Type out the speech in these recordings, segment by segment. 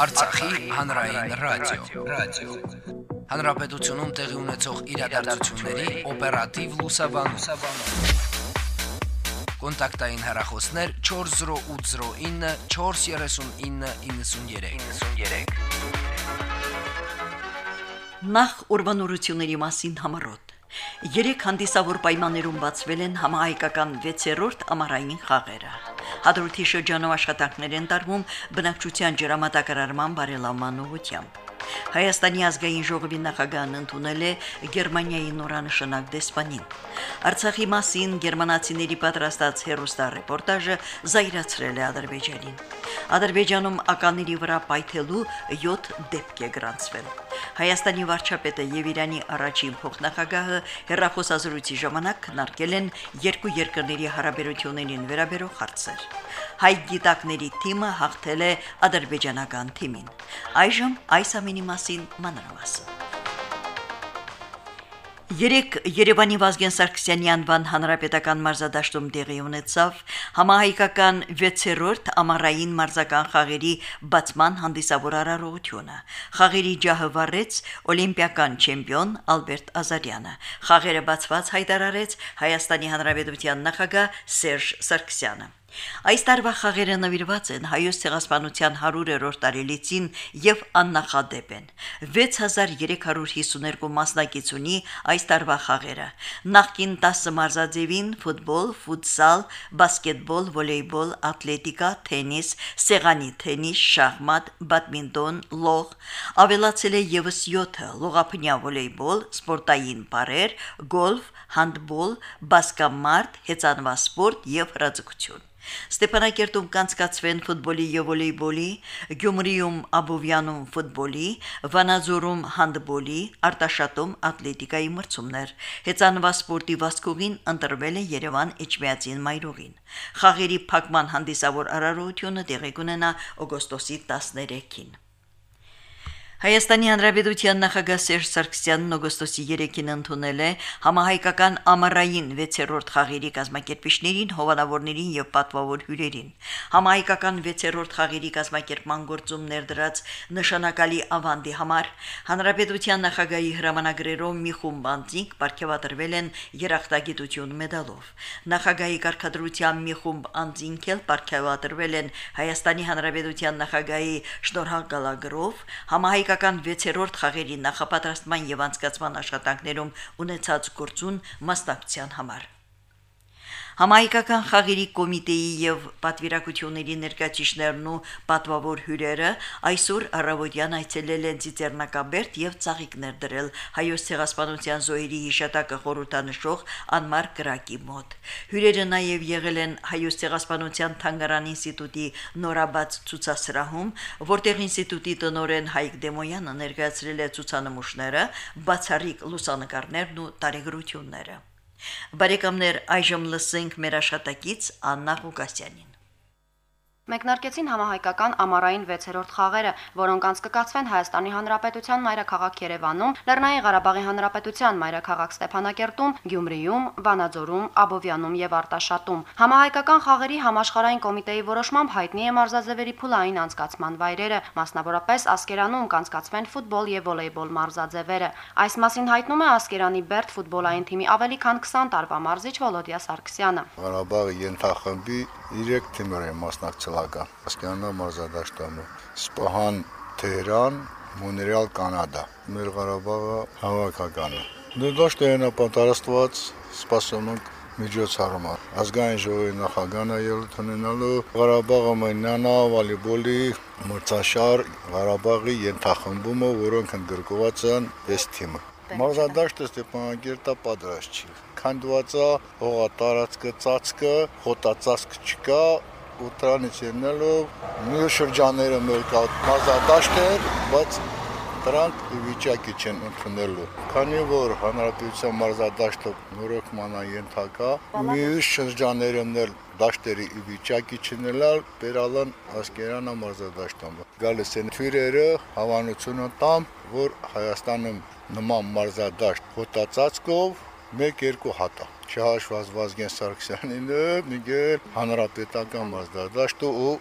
Արցախի հանրային ռադիո, ռադիո։ Հանրապետությունում տեղի ունեցող իրադարձությունների օպերատիվ լուսաբանում։ Կոնտակտային հեռախոսներ 40809 43993։ 93։ Նախ ուրվանորությունների մասին համարոտ։ Երեք հանդիսավոր պայմաններում բացվել են համահայկական 6-րդ ամառային խաղերը։ Հադրութի շրջանով աշխատանքներ են տարվում բնակչության ջրամատակարարման բարելավման ուղղությամբ։ Հայաստանի ազգային ժողովի նախագահն ընդունել է Գերմանիայի նորանշանակ դեսպանին։ Արցախի մասին գերմանացիների պատրաստած հերոստա-ռեպորտաժը զայրացրել է Ադրբեջանին։ Ադրբեջանում ականների վրա պայթելու 7 դեպք է գրանցվել։ Հայաստանի վարչապետը եւ Իրանի առաջին փոխնախագահը հերրախոսազրույցի ժամանակ քննարկել են երկու երկրների հարաբերություններին վերաբերող հարցեր։ Հայ գիտակների թիմը հաղթել է ադրբեջանական թիմին։ Այժմ այս ամենի մասին մանրամասն։ Երեք Երևանի Վազգեն Սարգսյանի անվան հանրապետական մարզադաշտում տեղի ունեցավ համահայկական 6-րդ ամառային մարզական խաղերի բացման հանդիսավոր արարողությունը։ Խաղերի ջահը վառեց օլիմպիական չեմպիոն Ալբերտ Ազարյանը։ Խաղերը բացված հայտարարեց Հայաստանի Հանրապետության նախագահ Սերժ Սարգսյանը։ Այս տարվա խաղերը նվիրված են հայոց ցեղասպանության 100-րդ տարելիցին եւ աննախադեպ են։ 6352 մասնակից ունի այս տարվա խաղերը։ Նախկին 10 մարզաձևին ֆուտբոլ, ֆուտսալ, բասկետբոլ, վոլեյբոլ, ատլետիկա, թենիս, սեղանի թենիս, շախմատ, բադմինտոն, լող, ավելացել է եւս 7-ը՝ լողափնյա վոլեյբոլ, սպորտային բարեր, գոլֆ, հանդբոլ, բասկամարտ, հեծանվա սպորտ եւ հրաձգություն։ Ստեփանակերտում կանցկացվեն ֆուտբոլի եւ վոլեյբոլի, Գյումրիում Աբովյանում ֆուտբոլի, Վանաձորում հանդբոլի, Արտաշատում ատլետիկայի մրցումներ։ Հեծանվա սպորտի վասկուղին ընտրվել է Երևան Էջմիածին Մայրուղին։ Խաղերի փակման հանդիսավոր արարողությունը տեղի կունենա օգոստոսի 13-ին։ Հայաստանի Հանրապետության նախագահ Սերժ Սարգսյանն օգոստոսի 3-ին ընդունել է համահայկական ամառային 6-րդ խաղերի կազմակերպիչներին, հովանավորներին եւ պատվավոր հյուրերին։ Համահայկական 6-րդ խաղերի կազմակերպման գործում ներդրած նշանակալի ավանդի համար Հանրապետության նախագահի հրամանագրերով մի խումբ անձինք ապարգևատրվել են երախտագիտություն մեդալով։ Նախագահի կարգադրությամբ մի խումբ անձինք էլ ապարգևատրվել են Հայաստանի Հանրապետության նախագահի շնորհալ գալագրով համահայ հայկական 6-րդ խաղերի նախապատրաստման եւ անցկացման աշխատանքներում ունեցած գործուն մասնակցության համար։ Համայկական խաղերի կոմիտեի եւ պատվիրակությունների ներկայացիչներն ու պատվավոր հյուրերը այսօր առավոտյան այցելել են Ծիծեռնակաբերդ եւ ծաղիկներ դրել հայոց ցեղասպանության զոհերի հիշատակը խորհրդանշող անմար կրակի մոտ։ Հյուրերը նաեւ եղել են հայոց ցեղասպանության թանգարան ինստիտուտի նորաբաց ցուցասրահում, որտեղ ինստիտուտի տնօրեն Հայկ Դեմոյանը ներկայացրել է ցուցանմուշները, բացառիկ լուսանկարներն ու տարեգրությունները։ Բարեկամներ, այժմ լսենք մեր աշտակից Աննա Ղուկասյանին։ Մեկնարկեցին համահայկական ամառային 6-րդ խաղերը, որոնք անցկացվեն Հայաստանի Հանրապետության մայրաքաղաք Երևանում, Լեռնային Ղարաբաղի Հանրապետության մայրաքաղաք Ստեփանակերտում, Գյումրիում, Վանաձորում, Աբովյանում եւ Արտաշատում։ Համահայկական խաղերի համաշխարհային կոմիտեի որոշմամբ հայտնի է մարզաձևերի փուլային անցկացման վայրերը, մասնավորապես Ասկերանում կանցկացվեն ֆուտբոլ եւ վոլեյբոլ մարզաձևերը։ Այս մասին հայտնում է Ասկերանի Բերդ ֆուտբոլային թիմի ավելի քան 20 տարվա մարզիչ Վոլոդիա Սարգսյանը։ Ղարաբաղի ենթախմբի 3 թիմեր են մասնակցել Ղարաբաղ, Ասկյանա մարզադաշտամը, Սպահան, Թեհրան, Մոնրեալ, Կանադա։ Մեր Ղարաբաղը հավաքականը։ Դաշտը նա պատրաստված սպասում ենք միջոցառումը։ Ազգային ժողովի նախագահն է ելույթ ունենալու Ղարաբաղը մենանա վոլեյբոլի մրցաշար Ղարաբաղի ենթախմբումը, որոնք ընդգրկված են 6 թիմը։ Մարզադաշտը Ստեփանակերտա պատրաստ չի։ Քանդված է հողա տարածքը ծածկը, խոտածածկ չկա, ու դրանից ելնելով մյուս շրջանները մեր կա մազադաշտեր, բայց դրանք վիճակի չեն ընդունելու։ Քանի որ հանրապետության մարզադաշտը նորոգման ենթակա, մյուս շրջաններում էլ դաշտերի վիճակի չնելալ բերալան ասկերանա մարզադաշտամը։ Գալիս են թյուրերը հավանությունը տամ, որ Հայաստանում նման մարզադաշտ հոտածածկով 1-2 հատա չհաշված Վազգեն Սարգսյանինը, միգել հանրապետական մարզադաշտը ու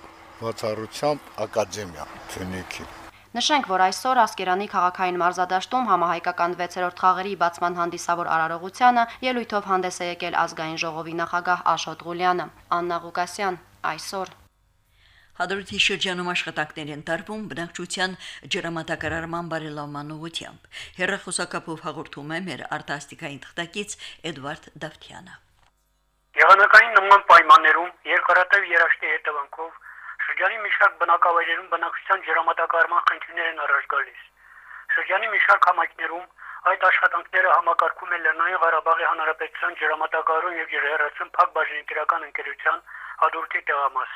բացառությամբ ակադեմիա Թունիկի։ Նշենք, որ այսօր Ասկերանի քաղաքային մարզադաշտում համահայկական 6-րդ խաղերի բացման հանդիսավոր արարողությանը ելույթով հանդես է եկել ազգային ժողովի նախագահ Աշոտ Ղուլյանը։ Աննա Ղուկասյան այսօր Հադրութի շրջանում աշխատանքներ են տարվում բնակչության ջրամատակարարման բարելավման ուղղությամբ։ Հերրախոսակապով հաղորդում է մեր արտասթիկային թղթակից Էդվարդ Դավթյանը։ Եղանակային նման պայմաններում երկարատև երաշտի հետևանքով Շրջանի մի շարք բնակավայրերում բնակչության ջրամատակարարման խնդիրներ են առաջ գալիս։ Շրջանի մի շարք համայնքներում այդ աշխատանքները համակարգում են Լեռնային Ղարաբաղի Հանրապետության ջրամատակարարում եւ ջրհեռացում փակ բաժնետիրական ընկերության հադրուտի տեղամաս։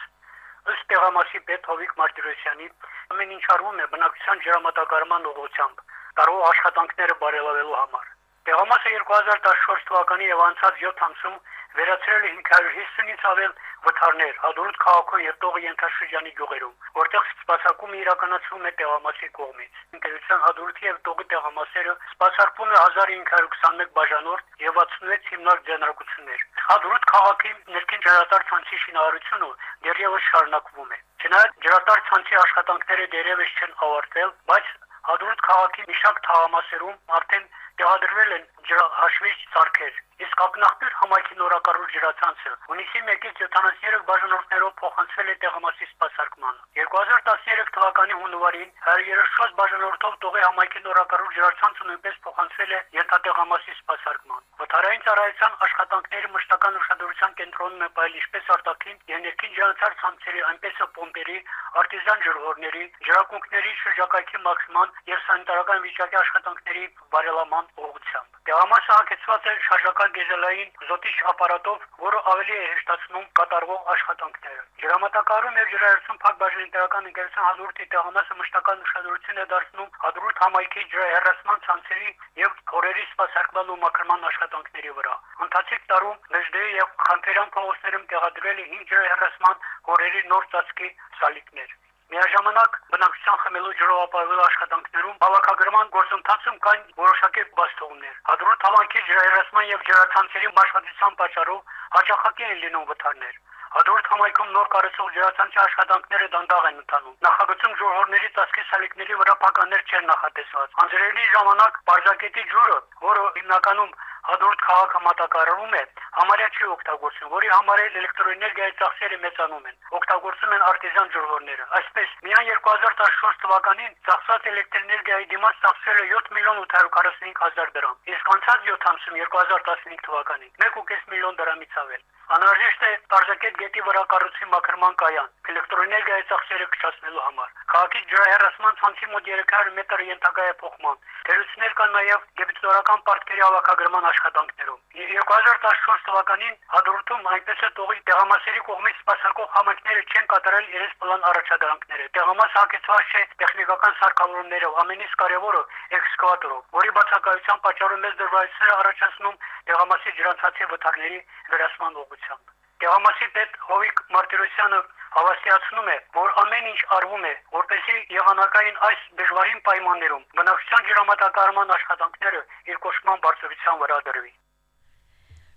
Ըստ տեղամասի պետ Հովիկ Մարտիրոսյանի ամեն ինչ արվում է բնակչության ջրամատակարարման ուղղությամբ տարող աշխատանքները բարելավելու համար։ Տեղամասը 2014 թվականի եւ անցած 7 ամսում վերացրել է 550-ից ավել վթարներ Հադրուտ քաղաքում եւ Տողի ենթաշրջանի գյուղերում, որտեղ սպասարկումը իրականացվում է տեղամասի կողմից։ Ընկերության Հադրուտի եւ Տողի տեղամասերը սպասարկվում է 1521 բաժանորդ եւ 66 հիմնարկ ձեռնարկություններ։ Հադրուտ քաղաքի ներքին ջրատար ցանցի շինարարությունը դեռևս շարունակվում է։ Չնայած ջրատար ցանցի աշխատանքները դեռևս չեն ավարտվել, բայց Հադրուտ քաղաքի մի շարք թաղամասերում արդեն տեղադրվել են ջրահաշվիչ սարքեր Իսկ ակնախտեր համայնքի նորակառույց ջրացանցը հունիսի 1-ից 73 բաժանորդներով փոխանցվել է տեղամասի սպասարկման։ 2013 թվականի հունվարին 134 բաժանորդով Տողի համայնքի նորակառույց ջրացանցը նույնպես փոխանցվել է ենթատեղամասի սպասարկման։ Վթարային ծառայության աշխատանքների մշտական ուշադրության կենտրոնում է պայել ինչպես արտաքին եւ ներքին ջրացար ցանցերի, այնպես էլ պոմպերի, արտիզան ջրհորների, ջրակունքների շրջակայքի մաքսման եւ սանիտարական վիճակի աշխատանքների բարելավման ուղղությամբ։ Տեղամասը հագեցված է շարժական դիզելային զոտիչ ապարատով, որը ավելի է հեշտացնում կատարվող աշխատանքները։ Ջրամատակարարում եւ ջրահերցում փակ բաժնետարական ընկերության հադրուտի տեղամասը մշտական ուշադրություն է դարձնում հադրուտ համայնքի ջրահեռացման ցանցերի եւ խորերի սպասարկման ու մաքրման աշխատանքների վրա։ Ընթացիկ տարում Մեջդեի եւ Խանթերյան փողոցներում տեղադրվել է 5 ջրահեռացման խորերի նոր ծածկի սալիկներ։ Միաժամանակ բնակչության խմելու ջրողապահելու աշխատանքներում հավաքագրման գործընթացում կան որոշակի բաստողներ։ Հադրուտ համանքի ջրահեռացման եւ ջրացանցերի մաշվածության պատճառով հաճախակի են լինում վթարներ։ Հադրուտ համայնքում նոր կառուցող ջրացանցի աշխատանքները դանդաղ են ընթանում։ Նախագծում ջրհորների ծածկի սալիկների վրա փականներ չեն նախատեսված։ Անձրևի ժամանակ բարձակետի ջուրը, որը հիմնականում հադրուտ քաղաքը մատակարարում է, համարյա չի օգտագործում, որի համար էլ էլեկտրոէներգիայի ծախսերը մեծանում են։ Օգտագործում են արտիզան ջրհորները։ Այսպես, միայն 2014 թվականին ծախսած էլեկտրոէներգիայի դիմաց ծախսերը 7 միլիոն 845 հազար դրամ, իսկ անցած 7 ամսում 2015 թվականին 1.5 միլիոն դրամից ավել։ Անհրաժեշտ է Տարզակետ գետի վրա կառուցի մաքրման կայան, էլեկտրոէներգիայի ծախսերը քչացնելու համար։ Քաղաքի ջրահեռացման ցանցի մոտ 300 մետր ենթակա է փոխման։ Թերություններ կան նաև գեբիտորական պարտքերի հավաքագրման աշխատանքներում։ 2014 թվականին հադրութում այնպես է տողի տեղամասերի կողմից սպասարկող համայնքները չեն կատարել իրենց պլան առաջադրանքները։ Տեղամաս հակեցված չէ տեխնիկական սարքավորումներով, ամենից կարևորը էքսկավատորով, որի բացակայության պատճառով մեծ դժվարություններ առաջացնում տեղամասի ջրանցացի վթարների վերացման ուղղությամբ։ Տեղամասի պետ Հովիկ Մարտիրոսյանը հավաստիացնում է, որ ամեն ինչ արվում է, որպեսզի եղանակային այս դժվարին պայմաններում բնակչության ջրամատակարարման աշխատանքները իր կոչման բարձրության վրա դրվի։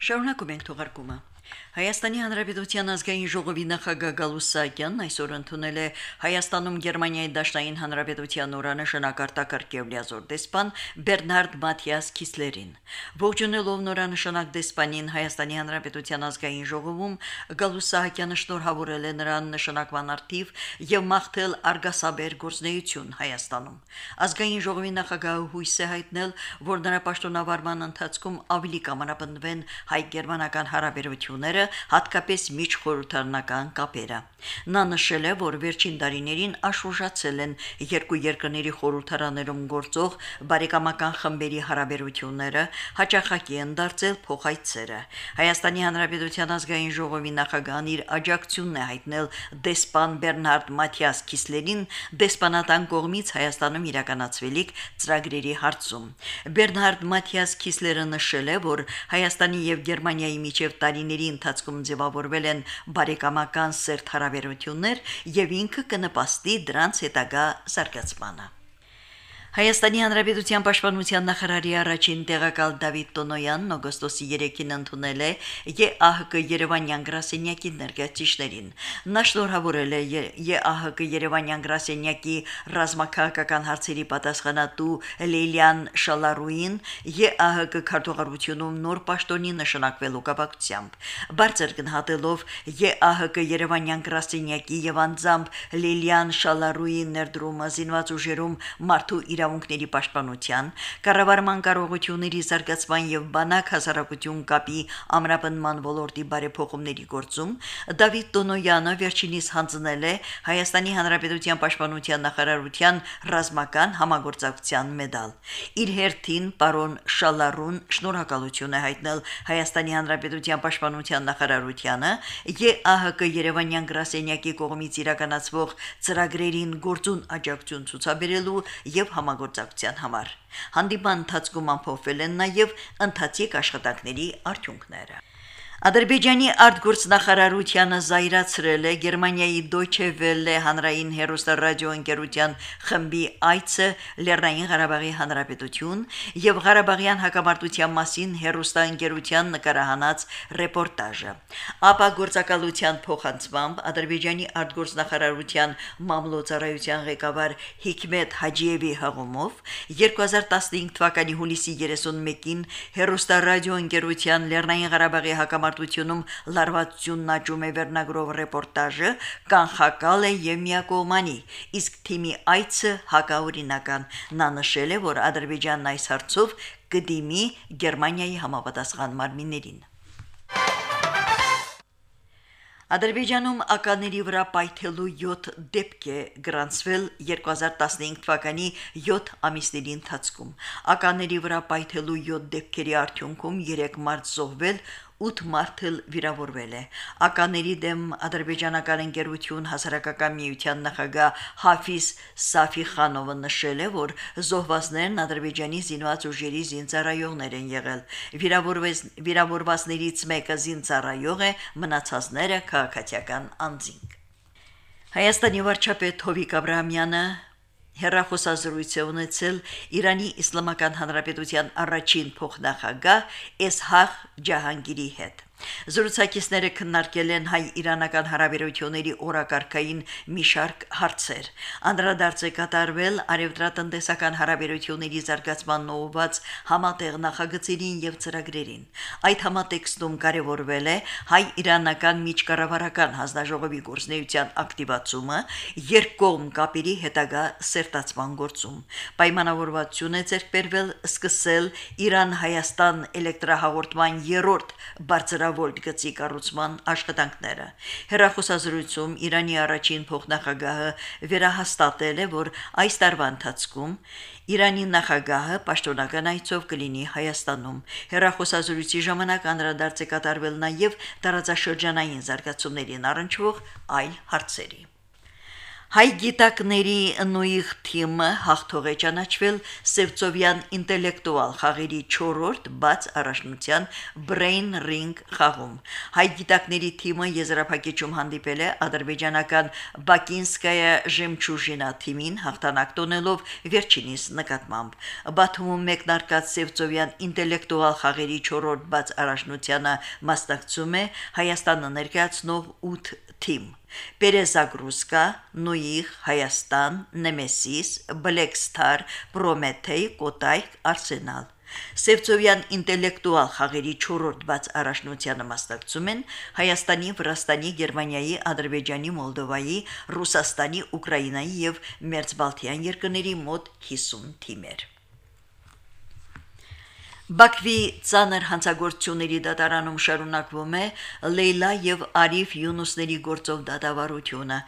Շարունակում ենք թողարկումը։ Հայաստանի Հանրապետության ազգային ժողովի նախագահ Գալուս Սահակյանն այսօր ընդունել է Հայաստանում Գերմանիայի Դաշնային Հանրապետության նորանշանակ արտակարգ լիազոր դեսպան Բերնարդ Մաթիաս Քիսլերին։ Ողջունելով նորանշանակ դեսպանին Հայաստանի Հանրապետության ազգային ժողովում Գալուս Սահակյանը շնորհավորել է նրան նշանակման արդիվ եւ մաղթել արգասաբեր գործնեություն Հայաստանում։ Ազգային ժողովի նախագահը հույս է հայտնել, որ նրա պաշտոնավարման ընթացքում ավելի կամարապնդվեն հայ-գերմանական հարաբերությունները հատկապես միջխորհրդարանական կապերը։ Նա նշել է, որ վերջին տարիներին աշխուժացել են երկու երկրների խորհրդարաներում գործող բարեկամական խմբերի հարաբերությունները, հաճախակի են դարձել փոխայցերը։ Հայաստանի Հանրապետության ազգային ժողովի նախագահն իր աջակցությունն է հայտնել դեսպան Բերնարդ Մաթիաս Քիսլերին դեսպանատան կողմից Հայաստանում իրականացվելիք ծրագրերի հարցում։ Բերնարդ Մաթիաս Քիսլերը նշել է, որ Հայաստանի եւ Գերմանիայի միջև տարիների ընթացքում ընթացքում ձևավորվել են բարեկամական սերտ հարաբերություններ եւ ինքը կնպաստի դրանց հետագա զարգացմանը։ Հայաստանի Հանրապետության Պաշտպանության նախարարի առաջին տեղակալ Դավիթ Տոնոյանն օգոստոսի 3-ին ընդունել է ԵԱՀԿ Երևանյան գրասենյակի ներկայացիչներին։ Նա շնորհավորել է ԵԱՀԿ Երևանյան գրասենյակի ռազմաքաղաքական հարցերի պատասխանատու Լեյլիան Շալարուին ԵԱՀԿ քարտուղարությունում նոր պաշտոնի նշանակվելու կապակցությամբ։ Բարձր գնահատելով ԵԱՀԿ Երևանյան գրասենյակի եւ անձամբ Լեյլիան Շալարուի ներդրումը զինված ուժերում մարդու իրա իրավունքների պաշտպանության, կառավարման կարողությունների զարգացման եւ բանակ հասարակություն կապի ամրապնման ոլորտի բարեփոխումների գործում Դավիթ Տոնոյանը վերջինիս հանձնել է Հայաստանի Հանրապետության պաշտպանության նախարարության ռազմական համագործակցության մեդալ։ Իր հերթին պարոն Շալարուն շնորհակալություն է հայտնել Հայաստանի Հանրապետության պաշտպանության նախարարությանը ԵԱՀԿ Երևանյան գրասենյակի կողմից իրականացվող ծրագրերին գործուն աջակցություն ցուցաբերելու եւ համագործակցության համագործակցության համար։ Հանդիպան ընթացքում ամփոփվել են նաև ընթացիկ աշխատանքների արդյունքները։ Ադրբեջանի արտգործնախարարությունը զայրացրել է Գերմանիայի Deutsche Welle հանրային հեռուստարադիոընկերության խմբի այցը Լեռնային Ղարաբաղի Հանրապետություն եւ Ղարաբաղյան հակամարտության մասին հեռուստաընկերության նկարահանած ռեպորտաժը։ Ապա գործակալության փոխանցմամբ Ադրբեջանի արտգործնախարարության մամլոյցարայության ղեկավար Հիկմետ Հաջիևի հաղումով 2015 թվականի հուլիսի 31-ին հեռուստարադիոընկերության Լեռնային Ղարաբաղի հակամարտության ճշմարտությունում լարվածությունն աճում է վերնագրով ռեպորտաժը կանխակալ է եւ միակողմանի իսկ թիմի այցը հակաօրինական նա նշել է որ ադրբեջանն այս հարցով կդիմի գերմանիայի համապատասխան մարմիններին Ադրբեջանում ականների վրա պայթելու 7 դեպք է գրանցվել 2015 թվականի 7 ամիսների ընթացքում։ Ականների վրա պայթելու 7 դեպքերի արդյունքում 3 մարդ զոհվել 8 մարդ էլ վիրավորվել է։ Ականների դեմ ադրբեջանական ընկերություն հասարակական միության նախագահ Հաֆիզ Սաֆիխանովը նշել է, որ զոհվածներն ադրբեջանի զինված ուժերի զինծառայողներ են եղել։ Վիրավորվածներից մեկը զինծառայող է, մնացածները քաղաքացիական անձինք։ Հայաստանի վարչապետ Հովիկ Աբրահամյանը հերախոսազրույց է ունեցել Իրանի Իսլամական Հանրապետության առաջին փոխնախագահ Էսհաղ Ջահանգիրի հետ։ Զրուցակիցները քննարկել են հայ-իրանական հարաբերությունների օրակարգային մի շարք հարցեր։ Անդրադարձ է կատարվել արևտրատնտեսական հարաբերությունների զարգացման նոված համատեղ նախագծերին եւ ծրագրերին։ Այդ համատեքստում կարևորվել է հայ-իրանական միջկառավարական հանձնաժողովի գործնեության ակտիվացումը երկկողմ կապերի հետագա սերտացման գործում։ Պայմանավորվածություն է ձեռք բերվել սկսել Իրան-Հայաստան էլեկտրահաղորդման երրորդ բարձր հազարավոր գծի կառուցման աշխատանքները։ Հերախոսազրույցում Իրանի առաջին փոխնախագահը վերահաստատել է, որ այս տարվա ընթացքում Իրանի նախագահը պաշտոնական այցով կլինի Հայաստանում։ Հերախոսազրույցի ժամանակ անդրադարձ է կատարվել նաև տարածաշրջանային զարգացումներին առնչվող այլ հարցերի։ Հայ գիտակների նույխ թիմը հաղթող է ճանաչվել Սևծովյան ինտելեկտուալ խաղերի 4-րդ բաց առաջնության Brain Ring խաղում։ Հայ գիտակների թիմը եզրափակիչում հանդիպել է ադրբեջանական Բակինսկայա Ժեմչուժինա թիմին հաղթանակ տոնելով վերջինիս նկատմամբ։ Բաթումում մեկնարկած Սևծովյան ինտելեկտուալ խաղերի 4-րդ բաց առաջնությանը մասնակցում է Հայաստանը ներկայացնող 8 թիմ։ Պերեզագրուսկա, Նույխ, Հայաստան, Նեմեսիս, Black Star, Prometei, Կոտայք, Arsenal։ Սևծովյան ինտելեկտուալ խաղերի 4-րդ բաց առաջնությանը մասնակցում են Հայաստանի, Վրաստանի, Գերմանիայի, Ադրբեջանի, Մոլդովայի, Ռուսաստանի, Ուկրաինայի եւ Մերձբալթյան երկրների մոտ 50 թիմեր։ Բաքվի ցաներ հանցագործությունների դատարանում շարունակվում է Լեյլա եւ Արիֆ Յունուսների գործով դատավարությունը։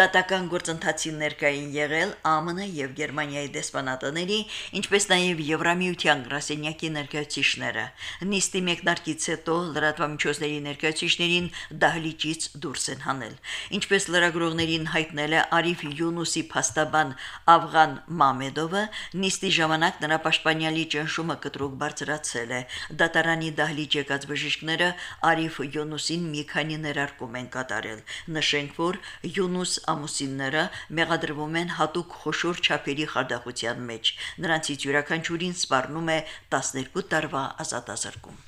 Դատական գործընթացի ներկային եղել ԱՄՆ եւ Գերմանիայի դեսպանատների, ինչպես նաեւ Եվրամիության գրասենյակի ներկայացիչները։ Նիստի մեկնարկից հետո լրատվամիջոցների ներկայացիչներին դահլիճից դուրս են հանել։ Ինչպես լրագրողներին հայտնել է Արիֆ Յունուսի փաստաբան Աֆղան Մամեդովը, նիստի ժամանակ նրա պաշտպանյալի ճնշումը կտրուկ բարձր բարձրացել է։ Դատարանի դահլիճ եկած բժիշկները Արիֆ Յունուսին մի քանի ներարկում են կատարել։ Նշենք, որ Յունուս ամուսինները մեղադրվում են հատուկ խոշոր չափերի խարդախության մեջ։ Նրանցից յուրաքանչյուրին սպառնում է 12 տարվա ազատազրկում։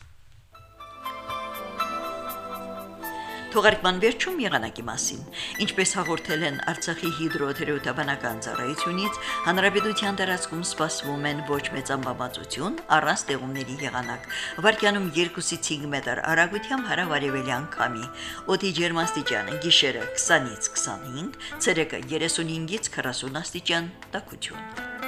Թողարկման վերջում եղանակի մասին։ Ինչպես հաղորդել են Արցախի հիդրոթերապևտաբանական ծառայությունից, հանրապետության տարածքում սպասվում են ոչ մեծ ամպամածություն, առանց տեղումների եղանակ։ Վարկյանում 2-ից 5 մետր արագությամբ հարավարևելյան քամի։ Օդի ջերմաստիճանը՝ գիշերը 20-ից 25, ցերեկը 35-ից 40 աստիճան տաքություն։